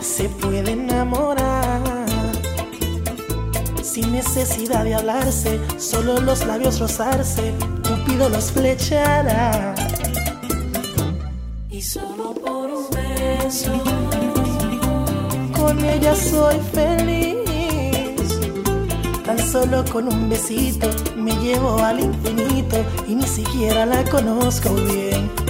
se puede enamorar sin necesidad de hablarse, solo los labios rozarse, Cupido los flechará. Y solo por un beso, con ella soy feliz. Tan solo con un besito me llevo al infinito y ni siquiera la conozco bien.